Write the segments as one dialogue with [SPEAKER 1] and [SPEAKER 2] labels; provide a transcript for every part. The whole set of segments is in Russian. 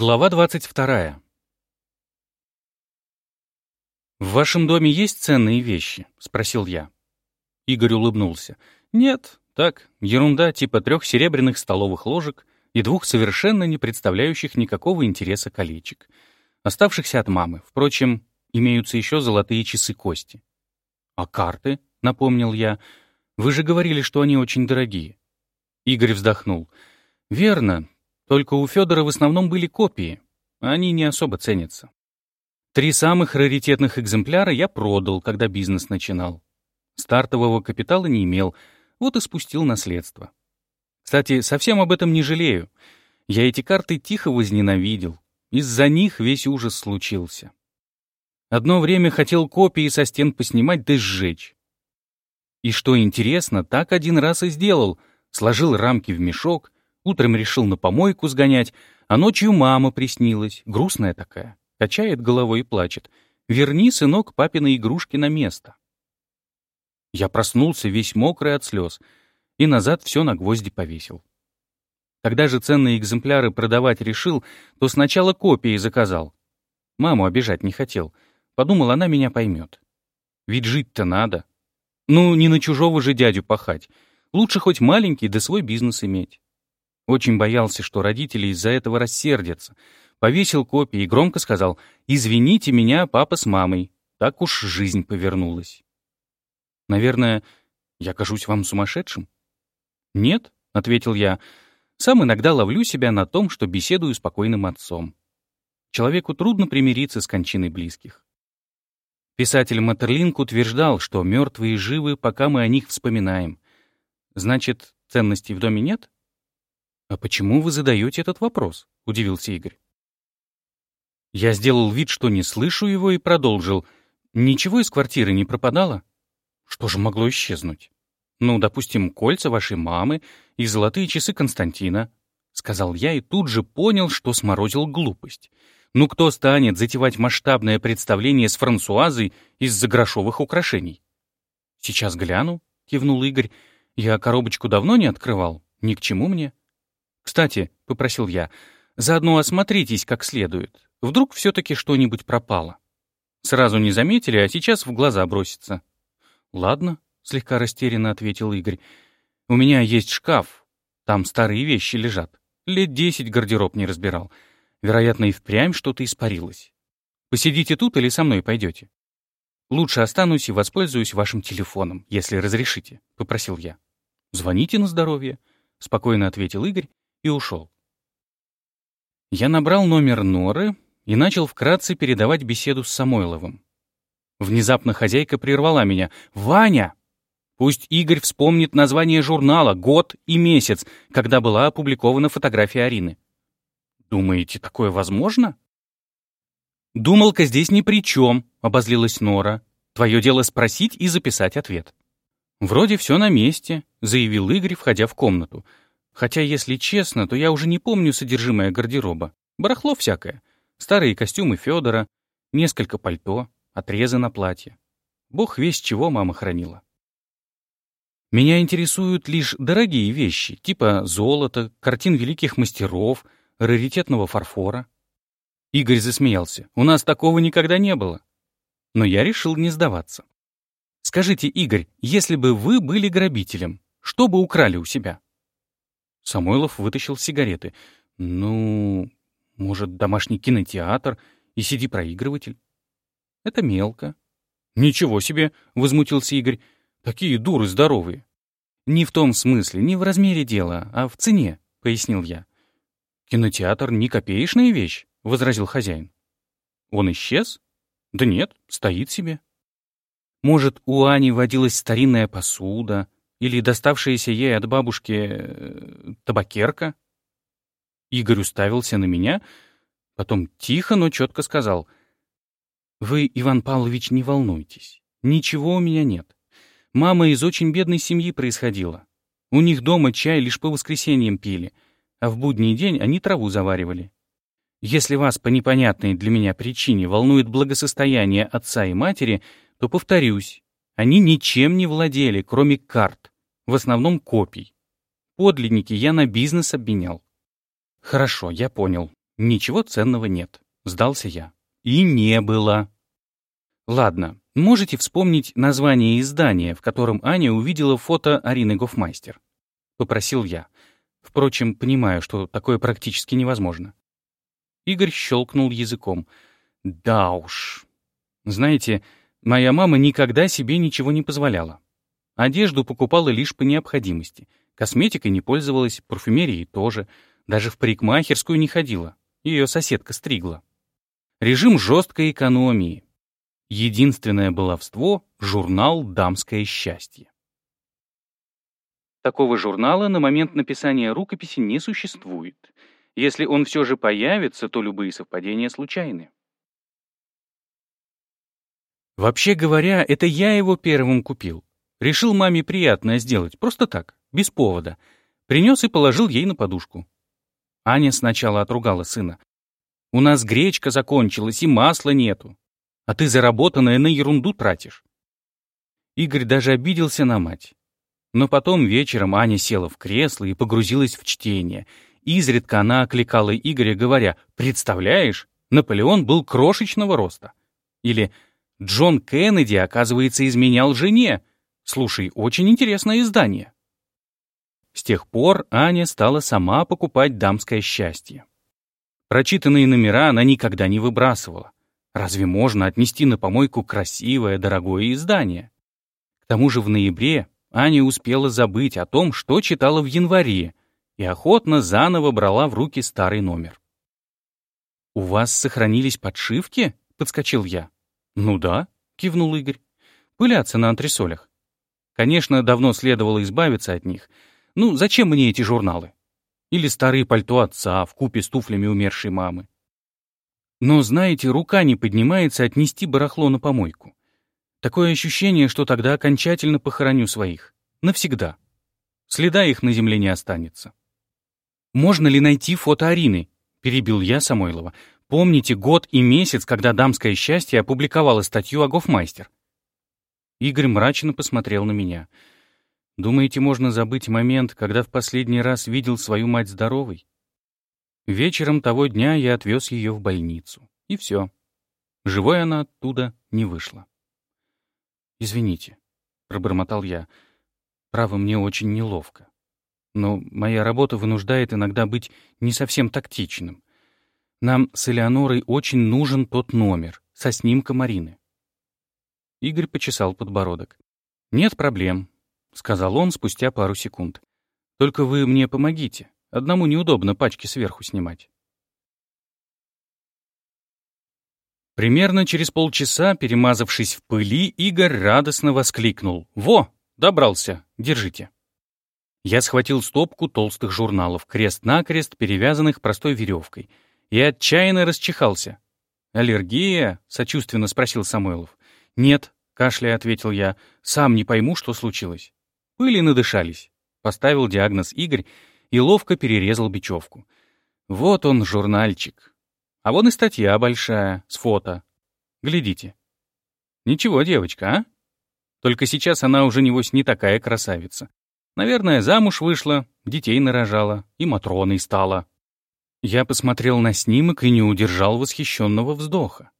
[SPEAKER 1] Глава 22. «В вашем доме есть ценные вещи?» — спросил я. Игорь улыбнулся. «Нет, так, ерунда типа трех серебряных столовых ложек и двух совершенно не представляющих никакого интереса колечек, оставшихся от мамы. Впрочем, имеются еще золотые часы кости». «А карты?» — напомнил я. «Вы же говорили, что они очень дорогие». Игорь вздохнул. «Верно, только у Федора в основном были копии. Они не особо ценятся. Три самых раритетных экземпляра я продал, когда бизнес начинал. Стартового капитала не имел, вот и спустил наследство. Кстати, совсем об этом не жалею. Я эти карты тихо возненавидел. Из-за них весь ужас случился. Одно время хотел копии со стен поснимать да сжечь. И что интересно, так один раз и сделал. Сложил рамки в мешок, Утром решил на помойку сгонять, а ночью мама приснилась, грустная такая, качает головой и плачет. «Верни, сынок, папины игрушки на место». Я проснулся весь мокрый от слез и назад все на гвозди повесил. Когда же ценные экземпляры продавать решил, то сначала копии заказал. Маму обижать не хотел. Подумал, она меня поймет. Ведь жить-то надо. Ну, не на чужого же дядю пахать. Лучше хоть маленький, да свой бизнес иметь. Очень боялся, что родители из-за этого рассердятся. Повесил копии и громко сказал «Извините меня, папа с мамой». Так уж жизнь повернулась. Наверное, я кажусь вам сумасшедшим? Нет, — ответил я, — сам иногда ловлю себя на том, что беседую с покойным отцом. Человеку трудно примириться с кончиной близких. Писатель Матерлинг утверждал, что мертвые живы, пока мы о них вспоминаем. Значит, ценностей в доме нет? «А почему вы задаете этот вопрос?» — удивился Игорь. Я сделал вид, что не слышу его, и продолжил. «Ничего из квартиры не пропадало?» «Что же могло исчезнуть?» «Ну, допустим, кольца вашей мамы и золотые часы Константина», — сказал я и тут же понял, что сморозил глупость. «Ну кто станет затевать масштабное представление с Франсуазой из-за грошовых украшений?» «Сейчас гляну», — кивнул Игорь. «Я коробочку давно не открывал. Ни к чему мне». «Кстати», — попросил я, — «заодно осмотритесь как следует. Вдруг все-таки что-нибудь пропало». Сразу не заметили, а сейчас в глаза бросится. «Ладно», — слегка растерянно ответил Игорь. «У меня есть шкаф. Там старые вещи лежат. Лет десять гардероб не разбирал. Вероятно, и впрямь что-то испарилось. Посидите тут или со мной пойдете?» «Лучше останусь и воспользуюсь вашим телефоном, если разрешите», — попросил я. «Звоните на здоровье», — спокойно ответил Игорь и ушел. Я набрал номер Норы и начал вкратце передавать беседу с Самойловым. Внезапно хозяйка прервала меня. «Ваня! Пусть Игорь вспомнит название журнала, год и месяц, когда была опубликована фотография Арины». «Думаете, такое возможно?» «Думалка здесь ни при чем», — обозлилась Нора. «Твое дело спросить и записать ответ». «Вроде все на месте», — заявил Игорь, входя в комнату. Хотя, если честно, то я уже не помню содержимое гардероба. Барахло всякое. Старые костюмы Федора, несколько пальто, отрезы на платье. Бог весь чего мама хранила. Меня интересуют лишь дорогие вещи, типа золота, картин великих мастеров, раритетного фарфора. Игорь засмеялся. У нас такого никогда не было. Но я решил не сдаваться. Скажите, Игорь, если бы вы были грабителем, что бы украли у себя? Самойлов вытащил сигареты. «Ну, может, домашний кинотеатр и CD-проигрыватель?» «Это мелко». «Ничего себе!» — возмутился Игорь. «Такие дуры здоровые». «Не в том смысле, не в размере дела, а в цене», — пояснил я. «Кинотеатр — не копеечная вещь», — возразил хозяин. «Он исчез?» «Да нет, стоит себе». «Может, у Ани водилась старинная посуда, или доставшаяся ей от бабушки э, табакерка? Игорь уставился на меня, потом тихо, но четко сказал. «Вы, Иван Павлович, не волнуйтесь. Ничего у меня нет. Мама из очень бедной семьи происходила. У них дома чай лишь по воскресеньям пили, а в будний день они траву заваривали. Если вас по непонятной для меня причине волнует благосостояние отца и матери, то повторюсь, они ничем не владели, кроме карт, в основном копий. Подлинники я на бизнес обменял. Хорошо, я понял. Ничего ценного нет, сдался я. И не было. Ладно, можете вспомнить название издания, в котором Аня увидела фото Арины Гофмайстер? Попросил я. Впрочем, понимаю, что такое практически невозможно. Игорь щелкнул языком. Да уж. Знаете, моя мама никогда себе ничего не позволяла. Одежду покупала лишь по необходимости. Косметикой не пользовалась, парфюмерией тоже. Даже в парикмахерскую не ходила. Ее соседка стригла. Режим жесткой экономии. Единственное баловство — журнал «Дамское счастье». Такого журнала на момент написания рукописи не существует. Если он все же появится, то любые совпадения случайны. Вообще говоря, это я его первым купил. Решил маме приятное сделать, просто так, без повода. Принес и положил ей на подушку. Аня сначала отругала сына. «У нас гречка закончилась, и масла нету. А ты заработанное на ерунду тратишь». Игорь даже обиделся на мать. Но потом вечером Аня села в кресло и погрузилась в чтение. Изредка она окликала Игоря, говоря, «Представляешь, Наполеон был крошечного роста». Или «Джон Кеннеди, оказывается, изменял жене». Слушай, очень интересное издание. С тех пор Аня стала сама покупать дамское счастье. Прочитанные номера она никогда не выбрасывала. Разве можно отнести на помойку красивое, дорогое издание? К тому же в ноябре Аня успела забыть о том, что читала в январе, и охотно заново брала в руки старый номер. «У вас сохранились подшивки?» — подскочил я. «Ну да», — кивнул Игорь. «Пылятся на антресолях. Конечно, давно следовало избавиться от них, ну, зачем мне эти журналы? Или старые пальто отца в купе с туфлями умершей мамы. Но, знаете, рука не поднимается отнести барахло на помойку. Такое ощущение, что тогда окончательно похороню своих. Навсегда. Следа их на земле не останется. «Можно ли найти фото Арины?» — перебил я Самойлова. «Помните год и месяц, когда «Дамское счастье» опубликовало статью о Гофмайстер?» Игорь мрачно посмотрел на меня — Думаете, можно забыть момент, когда в последний раз видел свою мать здоровой? Вечером того дня я отвез ее в больницу. И все. Живой она оттуда не вышла. «Извините», — пробормотал я. «Право, мне очень неловко. Но моя работа вынуждает иногда быть не совсем тактичным. Нам с Элеонорой очень нужен тот номер со снимком Марины». Игорь почесал подбородок. «Нет проблем. — сказал он спустя пару секунд. «Только вы мне помогите. Одному неудобно пачки сверху снимать». Примерно через полчаса, перемазавшись в пыли, Игорь радостно воскликнул. «Во! Добрался! Держите!» Я схватил стопку толстых журналов, крест-накрест, перевязанных простой веревкой, и отчаянно расчихался. «Аллергия?» — сочувственно спросил Самойлов. «Нет», — кашляя ответил я, — «сам не пойму, что случилось». Пыли надышались. Поставил диагноз Игорь и ловко перерезал бечевку. Вот он, журнальчик. А вон и статья большая, с фото. Глядите. Ничего, девочка, а? Только сейчас она уже, небось, не такая красавица. Наверное, замуж вышла, детей нарожала и Матроной стала. Я посмотрел на снимок и не удержал восхищенного вздоха.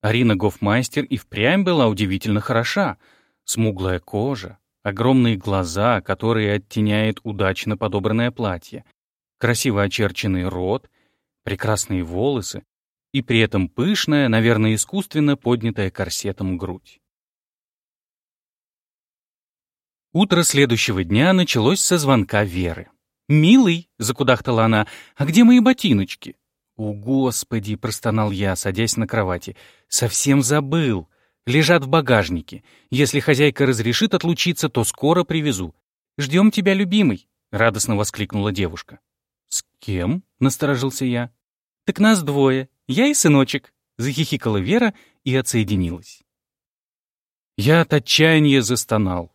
[SPEAKER 1] Арина Гофмайстер и впрямь была удивительно хороша. Смуглая кожа, огромные глаза, которые оттеняет удачно подобранное платье, красиво очерченный рот, прекрасные волосы и при этом пышная, наверное, искусственно поднятая корсетом грудь. Утро следующего дня началось со звонка Веры. «Милый», — закудахтала она, — «а где мои ботиночки?» «О, Господи!» — простонал я, садясь на кровати. «Совсем забыл. Лежат в багажнике. Если хозяйка разрешит отлучиться, то скоро привезу. Ждем тебя, любимый!» — радостно воскликнула девушка. «С кем?» — насторожился я. «Так нас двое. Я и сыночек», — захихикала Вера и отсоединилась. Я от отчаяния застонал.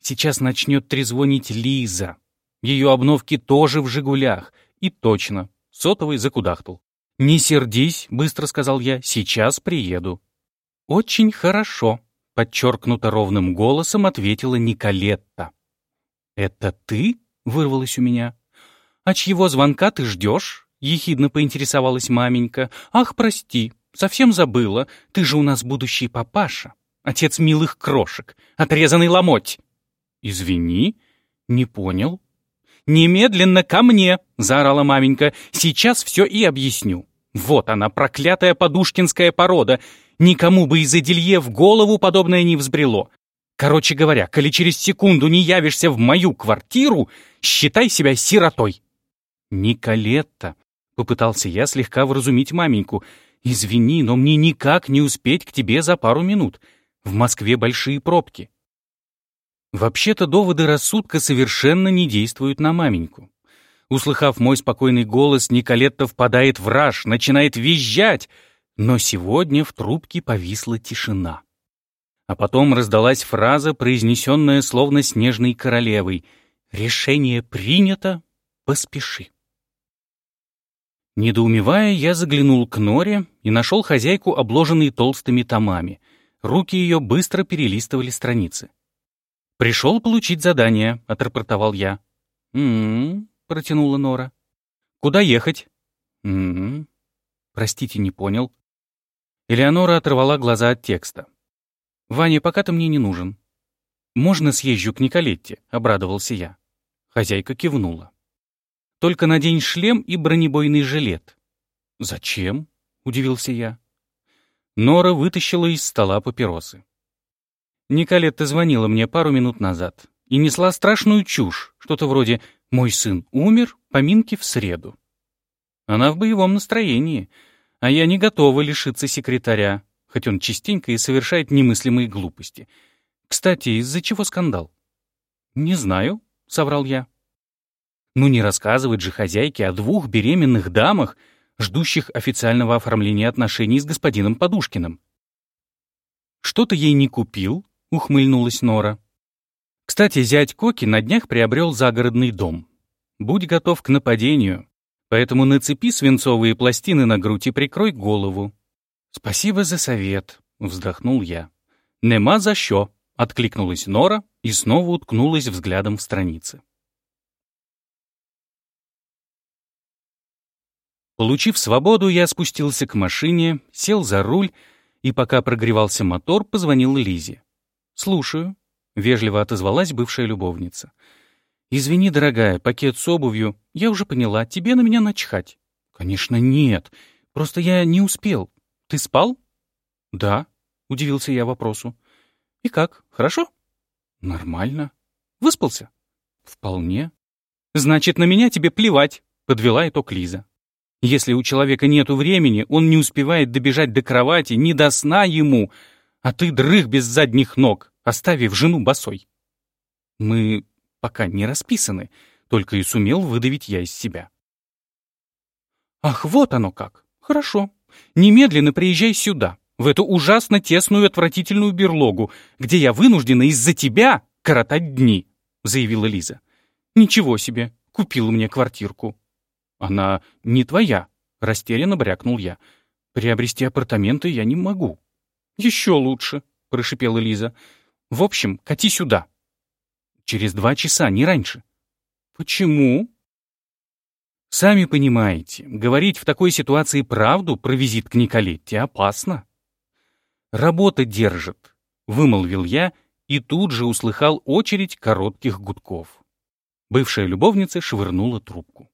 [SPEAKER 1] Сейчас начнет трезвонить Лиза. Ее обновки тоже в «Жигулях». И точно, сотовый закудахтал. «Не сердись», — быстро сказал я, — «сейчас приеду». «Очень хорошо», — подчеркнуто ровным голосом ответила Николетта. «Это ты?» — вырвалось у меня. «А чьего звонка ты ждешь?» — ехидно поинтересовалась маменька. «Ах, прости, совсем забыла, ты же у нас будущий папаша, отец милых крошек, отрезанный ломоть». «Извини, не понял». «Немедленно ко мне!» — заорала маменька. «Сейчас все и объясню. Вот она, проклятая подушкинская порода. Никому бы из Эделье в голову подобное не взбрело. Короче говоря, коли через секунду не явишься в мою квартиру, считай себя сиротой». «Николетта», — попытался я слегка вразумить маменьку, «извини, но мне никак не успеть к тебе за пару минут. В Москве большие пробки». Вообще-то доводы рассудка совершенно не действуют на маменьку. Услыхав мой спокойный голос, Николетта впадает в раж, начинает визжать, но сегодня в трубке повисла тишина. А потом раздалась фраза, произнесенная словно снежной королевой «Решение принято, поспеши». Недоумевая, я заглянул к Норе и нашел хозяйку, обложенной толстыми томами. Руки ее быстро перелистывали страницы. «Пришел получить задание», — отрапортовал я. «М-м-м», протянула Нора. «Куда ехать?» «М-м-м». «Простите, не понял». Элеонора оторвала глаза от текста. «Ваня, пока ты мне не нужен». «Можно съезжу к Николетте?» — обрадовался я. Хозяйка кивнула. «Только надень шлем и бронебойный жилет». «Зачем?» — удивился я. Нора вытащила из стола папиросы. Николетта звонила мне пару минут назад и несла страшную чушь, что-то вроде «Мой сын умер, поминки в среду». Она в боевом настроении, а я не готова лишиться секретаря, хоть он частенько и совершает немыслимые глупости. Кстати, из-за чего скандал? «Не знаю», — соврал я. Ну не рассказывать же хозяйке о двух беременных дамах, ждущих официального оформления отношений с господином Подушкиным. «Что-то ей не купил?» — ухмыльнулась Нора. «Кстати, зять Коки на днях приобрел загородный дом. Будь готов к нападению, поэтому нацепи свинцовые пластины на грудь и прикрой голову». «Спасибо за совет», — вздохнул я. «Нема за що», — откликнулась Нора и снова уткнулась взглядом в страницы. Получив свободу, я спустился к машине, сел за руль и, пока прогревался мотор, позвонил Лизе. «Слушаю», — вежливо отозвалась бывшая любовница. «Извини, дорогая, пакет с обувью. Я уже поняла, тебе на меня начхать». «Конечно, нет. Просто я не успел. Ты спал?» «Да», — удивился я вопросу. «И как, хорошо?» «Нормально. Выспался?» «Вполне». «Значит, на меня тебе плевать», — подвела итог Лиза. Если у человека нету времени, он не успевает добежать до кровати, не до сна ему, а ты дрых без задних ног, оставив жену босой. Мы пока не расписаны, только и сумел выдавить я из себя. Ах, вот оно как. Хорошо. Немедленно приезжай сюда, в эту ужасно тесную отвратительную берлогу, где я вынуждена из-за тебя коротать дни, заявила Лиза. Ничего себе, купила мне квартирку. «Она не твоя», — растерянно брякнул я. «Приобрести апартаменты я не могу». «Еще лучше», — прошипела Лиза. «В общем, кати сюда». «Через два часа, не раньше». «Почему?» «Сами понимаете, говорить в такой ситуации правду про визит к Николетте опасно». «Работа держит», — вымолвил я и тут же услыхал очередь коротких гудков. Бывшая любовница швырнула трубку.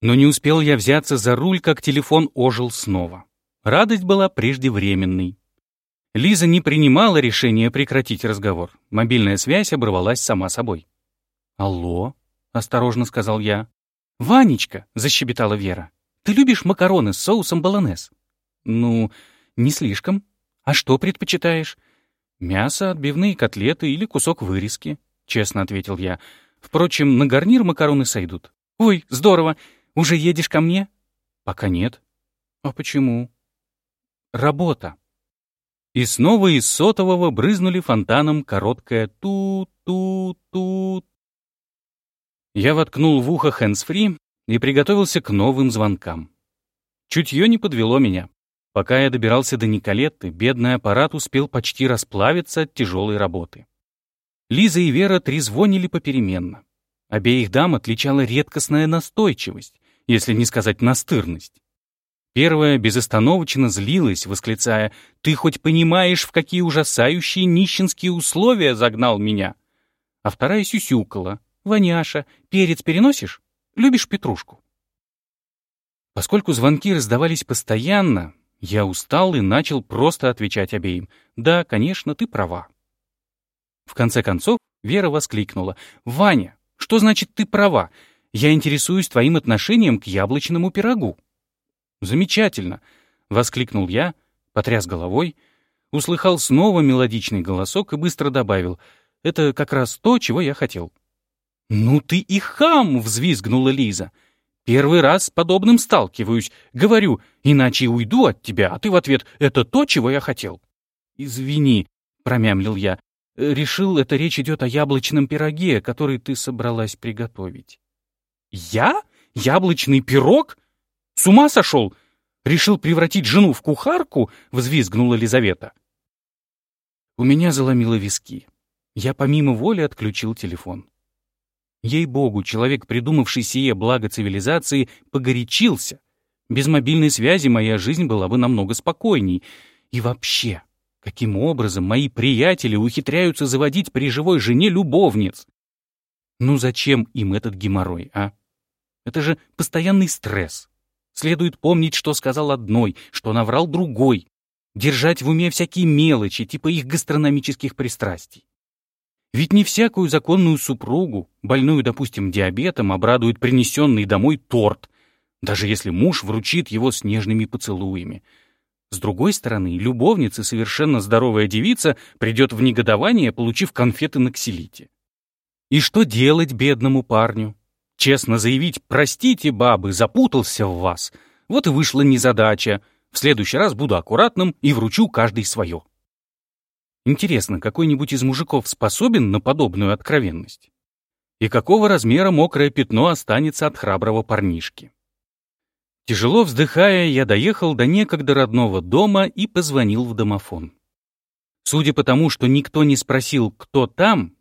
[SPEAKER 1] Но не успел я взяться за руль, как телефон ожил снова. Радость была преждевременной. Лиза не принимала решения прекратить разговор. Мобильная связь оборвалась сама собой. «Алло?» — осторожно сказал я. «Ванечка!» — защебетала Вера. «Ты любишь макароны с соусом болонез?» «Ну, не слишком. А что предпочитаешь?» «Мясо, отбивные котлеты или кусок вырезки», — честно ответил я. «Впрочем, на гарнир макароны сойдут». «Ой, здорово! Уже едешь ко мне? Пока нет. А почему? Работа. И снова из сотового брызнули фонтаном короткое ту-ту-ту. Я воткнул в ухо хэндсфри и приготовился к новым звонкам. Чутье не подвело меня. Пока я добирался до Николетты, бедный аппарат успел почти расплавиться от тяжелой работы. Лиза и Вера трезвонили попеременно. Обеих дам отличала редкостная настойчивость если не сказать настырность. Первая безостановочно злилась, восклицая «Ты хоть понимаешь, в какие ужасающие нищенские условия загнал меня?» А вторая сюсюкала «Ваняша, перец переносишь? Любишь петрушку?» Поскольку звонки раздавались постоянно, я устал и начал просто отвечать обеим «Да, конечно, ты права». В конце концов, Вера воскликнула «Ваня, что значит ты права? Я интересуюсь твоим отношением к яблочному пирогу». «Замечательно!» — воскликнул я, потряс головой, услыхал снова мелодичный голосок и быстро добавил. «Это как раз то, чего я хотел». «Ну ты и хам!» — взвизгнула Лиза. «Первый раз с подобным сталкиваюсь. Говорю, иначе уйду от тебя, а ты в ответ «это то, чего я хотел». «Извини», — промямлил я. «Решил, это речь идет о яблочном пироге, который ты собралась приготовить». «Я? Яблочный пирог? С ума сошел? Решил превратить жену в кухарку?» — взвизгнула Лизавета. У меня заломило виски. Я помимо воли отключил телефон. Ей-богу, человек, придумавший сие благо цивилизации, погорячился. Без мобильной связи моя жизнь была бы намного спокойней. И вообще, каким образом мои приятели ухитряются заводить при живой жене любовниц? Ну зачем им этот геморрой, а? Это же постоянный стресс. Следует помнить, что сказал одной, что наврал другой. Держать в уме всякие мелочи, типа их гастрономических пристрастий. Ведь не всякую законную супругу, больную, допустим, диабетом, обрадует принесенный домой торт, даже если муж вручит его с нежными поцелуями. С другой стороны, любовница, совершенно здоровая девица, придет в негодование, получив конфеты на ксилите. И что делать бедному парню? Честно заявить «Простите, бабы, запутался в вас». Вот и вышла незадача. В следующий раз буду аккуратным и вручу каждый свое. Интересно, какой-нибудь из мужиков способен на подобную откровенность? И какого размера мокрое пятно останется от храброго парнишки? Тяжело вздыхая, я доехал до некогда родного дома и позвонил в домофон. Судя по тому, что никто не спросил, кто там,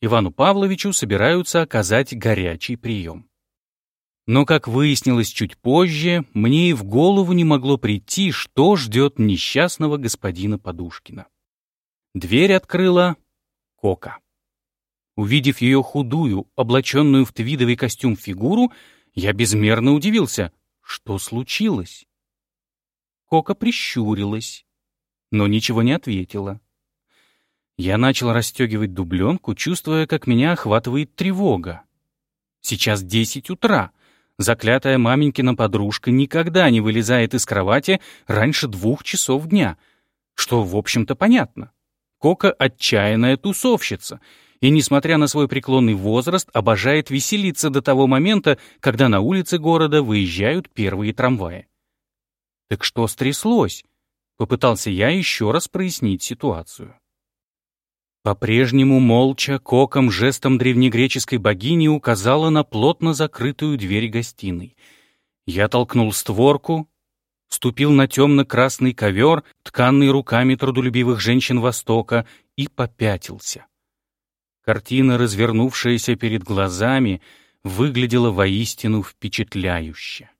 [SPEAKER 1] Ивану Павловичу собираются оказать горячий прием. Но, как выяснилось чуть позже, мне и в голову не могло прийти, что ждет несчастного господина Подушкина. Дверь открыла Кока. Увидев ее худую, облаченную в твидовый костюм фигуру, я безмерно удивился. Что случилось? Кока прищурилась, но ничего не ответила. Я начал расстегивать дубленку, чувствуя, как меня охватывает тревога. Сейчас десять утра. Заклятая маменькина подружка никогда не вылезает из кровати раньше двух часов дня. Что, в общем-то, понятно. Кока — отчаянная тусовщица. И, несмотря на свой преклонный возраст, обожает веселиться до того момента, когда на улице города выезжают первые трамваи. Так что стряслось? Попытался я еще раз прояснить ситуацию. По-прежнему молча, коком, жестом древнегреческой богини указала на плотно закрытую дверь гостиной. Я толкнул створку, ступил на темно-красный ковер, тканный руками трудолюбивых женщин Востока, и попятился. Картина, развернувшаяся перед глазами, выглядела воистину впечатляюще.